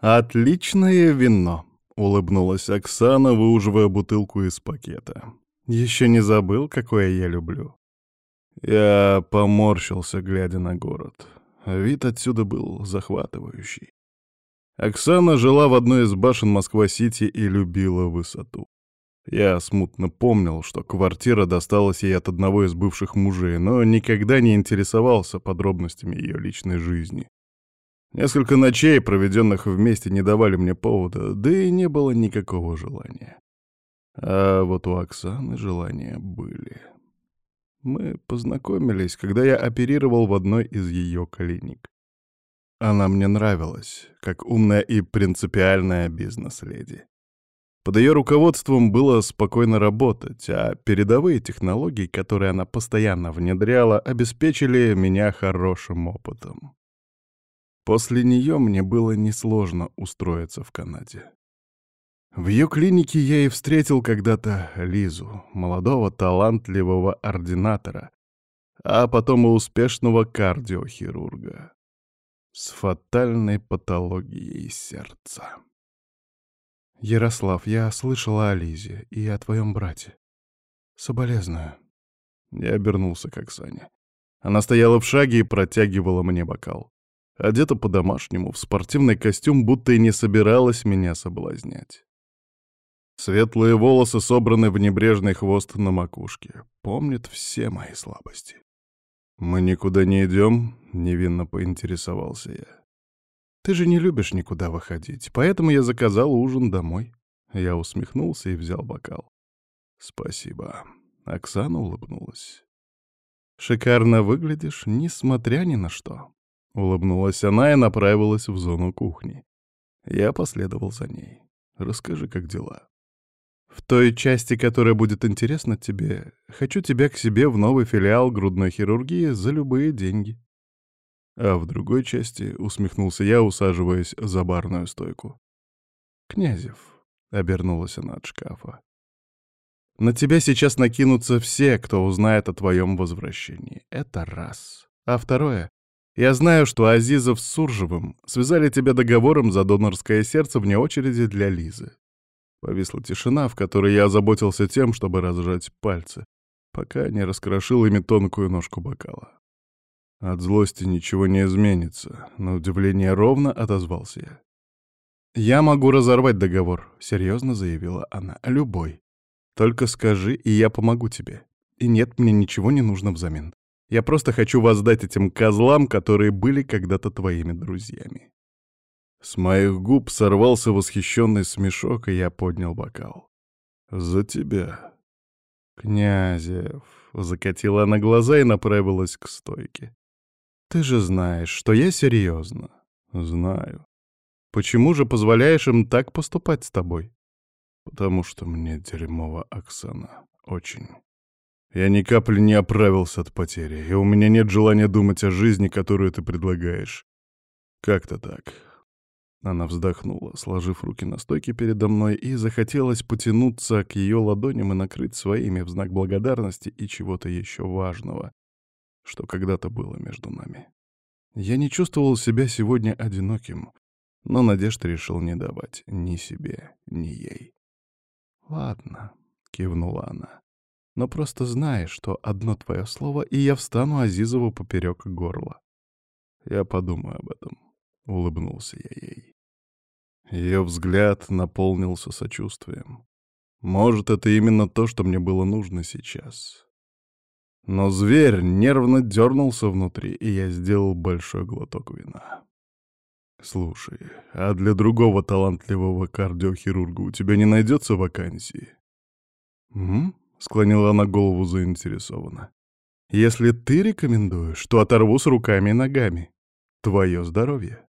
«Отличное вино», — улыбнулась Оксана, выуживая бутылку из пакета. «Еще не забыл, какое я люблю». Я поморщился, глядя на город. Вид отсюда был захватывающий. Оксана жила в одной из башен Москва-Сити и любила высоту. Я смутно помнил, что квартира досталась ей от одного из бывших мужей, но никогда не интересовался подробностями ее личной жизни. Несколько ночей, проведенных вместе, не давали мне повода, да и не было никакого желания. А вот у Оксаны желания были. Мы познакомились, когда я оперировал в одной из ее клиник. Она мне нравилась, как умная и принципиальная бизнес-леди. Под ее руководством было спокойно работать, а передовые технологии, которые она постоянно внедряла, обеспечили меня хорошим опытом. После нее мне было несложно устроиться в Канаде. В ее клинике я и встретил когда-то Лизу, молодого талантливого ординатора, а потом и успешного кардиохирурга с фатальной патологией сердца. «Ярослав, я слышала о Лизе и о твоем брате. Соболезную». Я обернулся к Оксане. Она стояла в шаге и протягивала мне бокал. Одета по-домашнему, в спортивный костюм, будто и не собиралась меня соблазнять. Светлые волосы собраны в небрежный хвост на макушке. Помнит все мои слабости. «Мы никуда не идем?» — невинно поинтересовался я. «Ты же не любишь никуда выходить, поэтому я заказал ужин домой». Я усмехнулся и взял бокал. «Спасибо». Оксана улыбнулась. «Шикарно выглядишь, несмотря ни на что». Улыбнулась она и направилась в зону кухни. Я последовал за ней. «Расскажи, как дела?» «В той части, которая будет интересна тебе, хочу тебя к себе в новый филиал грудной хирургии за любые деньги». А в другой части усмехнулся я, усаживаясь за барную стойку. «Князев», — обернулась она от шкафа, — «на тебя сейчас накинутся все, кто узнает о твоем возвращении. Это раз. А второе, я знаю, что Азизов с Суржевым связали тебя договором за донорское сердце вне очереди для Лизы. Повисла тишина, в которой я озаботился тем, чтобы разжать пальцы, пока не раскрошил ими тонкую ножку бокала. От злости ничего не изменится, на удивление ровно отозвался я. «Я могу разорвать договор», — серьезно заявила она. «Любой. Только скажи, и я помогу тебе. И нет, мне ничего не нужно взамен. Я просто хочу воздать этим козлам, которые были когда-то твоими друзьями». С моих губ сорвался восхищенный смешок, и я поднял бокал. «За тебя». «Князев», — закатила она глаза и направилась к стойке. «Ты же знаешь, что я серьезно». «Знаю. Почему же позволяешь им так поступать с тобой?» «Потому что мне дерьмово, Оксана. Очень». Я ни капли не оправился от потери, и у меня нет желания думать о жизни, которую ты предлагаешь. Как-то так. Она вздохнула, сложив руки на стойке передо мной, и захотелось потянуться к ее ладоням и накрыть своими в знак благодарности и чего-то еще важного, что когда-то было между нами. Я не чувствовал себя сегодня одиноким, но надежд решил не давать ни себе, ни ей. «Ладно», — кивнула она. Но просто знай, что одно твое слово, и я встану Азизову поперек горла. Я подумаю об этом, — улыбнулся я ей. Ее взгляд наполнился сочувствием. Может, это именно то, что мне было нужно сейчас. Но зверь нервно дернулся внутри, и я сделал большой глоток вина. «Слушай, а для другого талантливого кардиохирурга у тебя не найдется вакансии?» «Угу», — склонила она голову заинтересованно. «Если ты рекомендуешь, то оторву с руками и ногами. Твое здоровье».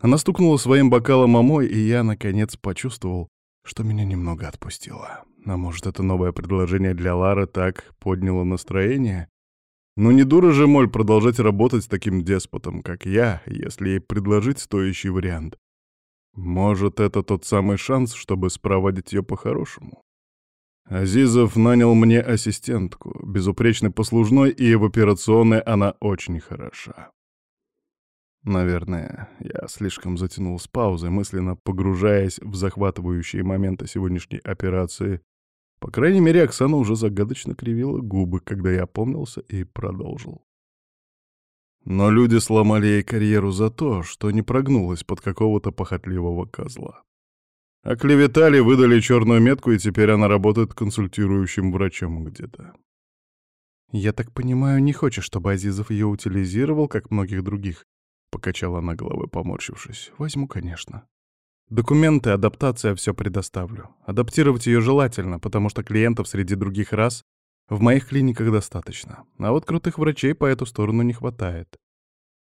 Она стукнула своим бокалом о мой, и я, наконец, почувствовал, что меня немного отпустило. А может, это новое предложение для Лары так подняло настроение? Ну не дура же Моль продолжать работать с таким деспотом, как я, если ей предложить стоящий вариант. Может, это тот самый шанс, чтобы спроводить ее по-хорошему? Азизов нанял мне ассистентку, безупречной послужной, и в операционной она очень хороша. Наверное, я слишком затянул с паузой, мысленно погружаясь в захватывающие моменты сегодняшней операции. По крайней мере, Оксана уже загадочно кривила губы, когда я опомнился и продолжил. Но люди сломали ей карьеру за то, что не прогнулась под какого-то похотливого козла. Оклеветали, выдали черную метку, и теперь она работает консультирующим врачом где-то. «Я так понимаю, не хочешь, чтобы Азизов ее утилизировал, как многих других?» — покачала она головой, поморщившись. «Возьму, конечно. Документы, адаптация — все предоставлю. Адаптировать ее желательно, потому что клиентов среди других рас в моих клиниках достаточно. А вот крутых врачей по эту сторону не хватает».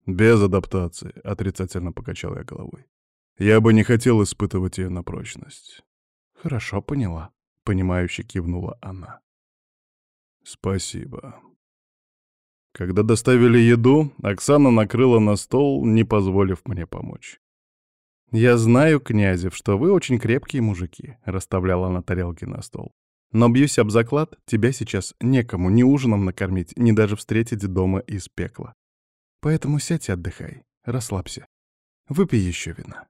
«Без адаптации», — отрицательно покачал я головой. «Я бы не хотел испытывать ее на прочность». «Хорошо, поняла», — понимающе кивнула она. «Спасибо». Когда доставили еду, Оксана накрыла на стол, не позволив мне помочь. «Я знаю, князев, что вы очень крепкие мужики», — расставляла она тарелки на стол. «Но бьюсь об заклад, тебя сейчас некому ни ужином накормить, ни даже встретить дома из пекла. Поэтому сядь и отдыхай, расслабься. Выпей еще вина».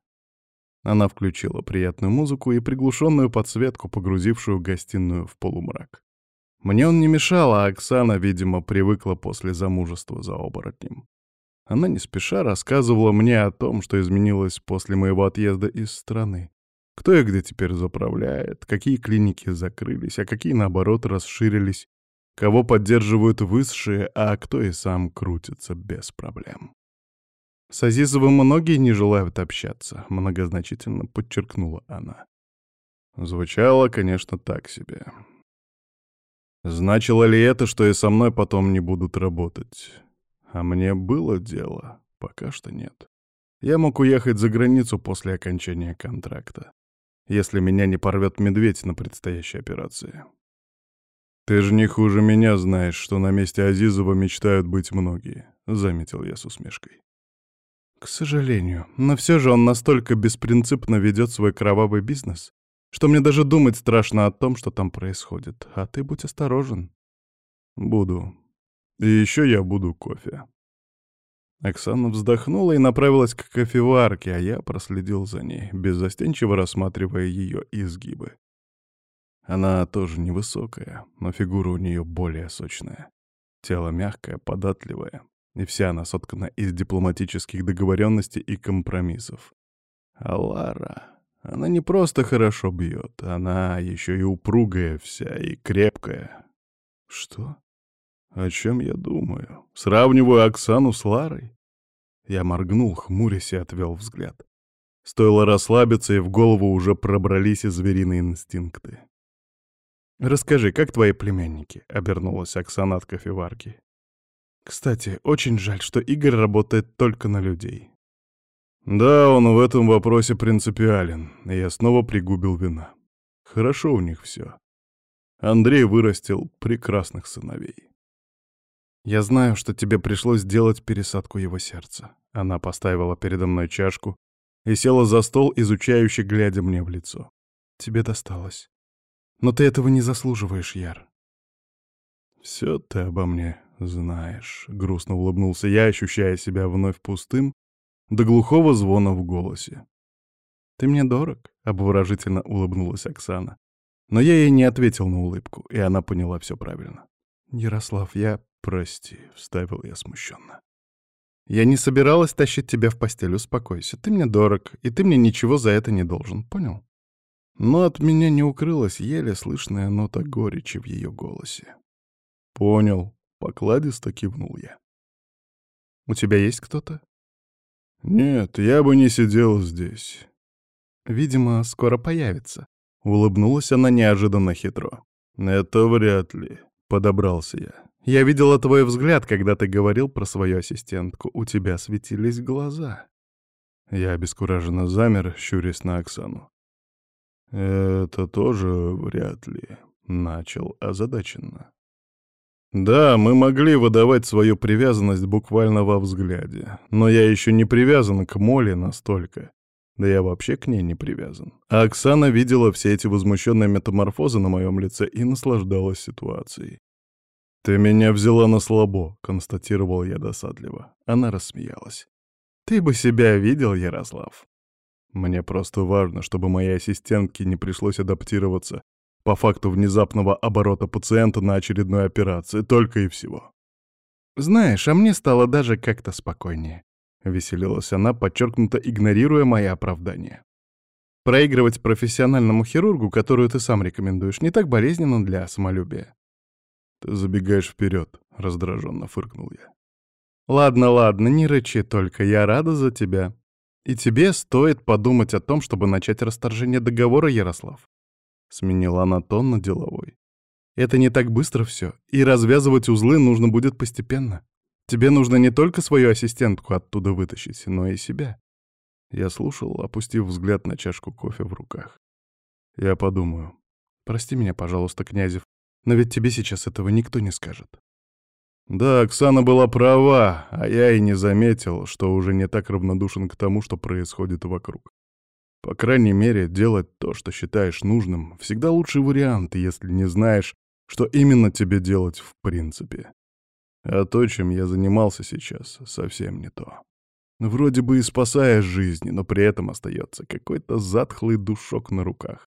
Она включила приятную музыку и приглушенную подсветку, погрузившую гостиную в полумрак. Мне он не мешал, а Оксана, видимо, привыкла после замужества за оборотнем. Она не спеша рассказывала мне о том, что изменилось после моего отъезда из страны. Кто и где теперь заправляет, какие клиники закрылись, а какие, наоборот, расширились, кого поддерживают высшие, а кто и сам крутится без проблем. С Азизовым многие не желают общаться, многозначительно подчеркнула она. Звучало, конечно, так себе. Значило ли это, что и со мной потом не будут работать? А мне было дело? Пока что нет. Я мог уехать за границу после окончания контракта, если меня не порвет медведь на предстоящей операции. «Ты же не хуже меня знаешь, что на месте Азизова мечтают быть многие», — заметил я с усмешкой. «К сожалению, но все же он настолько беспринципно ведет свой кровавый бизнес, что мне даже думать страшно о том, что там происходит. А ты будь осторожен. Буду. И еще я буду кофе. Оксана вздохнула и направилась к кофеварке, а я проследил за ней, беззастенчиво рассматривая ее изгибы. Она тоже невысокая, но фигура у нее более сочная. Тело мягкое, податливое, и вся она соткана из дипломатических договоренностей и компромиссов. А Лара... Она не просто хорошо бьет, она еще и упругая вся и крепкая. Что? О чем я думаю? Сравниваю Оксану с Ларой? Я моргнул, хмурясь и отвел взгляд. Стоило расслабиться, и в голову уже пробрались и звериные инстинкты. «Расскажи, как твои племянники?» — обернулась Оксана от кофеварки. «Кстати, очень жаль, что Игорь работает только на людей. Да, он в этом вопросе принципиален, и я снова пригубил вина. Хорошо у них все. Андрей вырастил прекрасных сыновей. Я знаю, что тебе пришлось сделать пересадку его сердца. Она поставила передо мной чашку и села за стол, изучающе глядя мне в лицо. Тебе досталось. Но ты этого не заслуживаешь, Яр. Все ты обо мне знаешь, грустно улыбнулся я, ощущая себя вновь пустым до глухого звона в голосе. «Ты мне дорог», — обворожительно улыбнулась Оксана. Но я ей не ответил на улыбку, и она поняла все правильно. «Ярослав, я...» «Прости», — вставил я смущенно. «Я не собиралась тащить тебя в постель, успокойся. Ты мне дорог, и ты мне ничего за это не должен, понял?» Но от меня не укрылась еле слышная нота горечи в ее голосе. «Понял», — покладисто кивнул я. «У тебя есть кто-то?» «Нет, я бы не сидел здесь». «Видимо, скоро появится», — улыбнулась она неожиданно хитро. «Это вряд ли», — подобрался я. «Я видела твой взгляд, когда ты говорил про свою ассистентку. У тебя светились глаза». Я обескураженно замер, щурясь на Оксану. «Это тоже вряд ли», — начал озадаченно. Да, мы могли выдавать свою привязанность буквально во взгляде, но я еще не привязан к Моле настолько. Да я вообще к ней не привязан. А Оксана видела все эти возмущенные метаморфозы на моем лице и наслаждалась ситуацией. «Ты меня взяла на слабо», — констатировал я досадливо. Она рассмеялась. Ты бы себя видел, Ярослав. Мне просто важно, чтобы моей ассистентке не пришлось адаптироваться по факту внезапного оборота пациента на очередной операции, только и всего. Знаешь, а мне стало даже как-то спокойнее. Веселилась она, подчеркнуто игнорируя мои оправдания. Проигрывать профессиональному хирургу, которую ты сам рекомендуешь, не так болезненно для самолюбия. Ты забегаешь вперед, раздраженно фыркнул я. Ладно, ладно, не рычи только, я рада за тебя. И тебе стоит подумать о том, чтобы начать расторжение договора, Ярослав. Сменила она тон на деловой. Это не так быстро все, и развязывать узлы нужно будет постепенно. Тебе нужно не только свою ассистентку оттуда вытащить, но и себя. Я слушал, опустив взгляд на чашку кофе в руках. Я подумаю. Прости меня, пожалуйста, Князев, но ведь тебе сейчас этого никто не скажет. Да, Оксана была права, а я и не заметил, что уже не так равнодушен к тому, что происходит вокруг. По крайней мере, делать то, что считаешь нужным, всегда лучший вариант, если не знаешь, что именно тебе делать в принципе. А то, чем я занимался сейчас, совсем не то. Вроде бы и спасая жизни, но при этом остается какой-то затхлый душок на руках,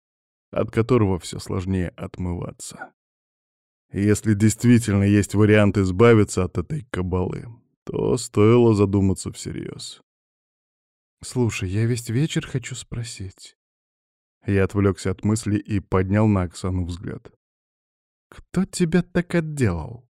от которого все сложнее отмываться. Если действительно есть вариант избавиться от этой кабалы, то стоило задуматься всерьез. «Слушай, я весь вечер хочу спросить». Я отвлекся от мысли и поднял на Оксану взгляд. «Кто тебя так отделал?»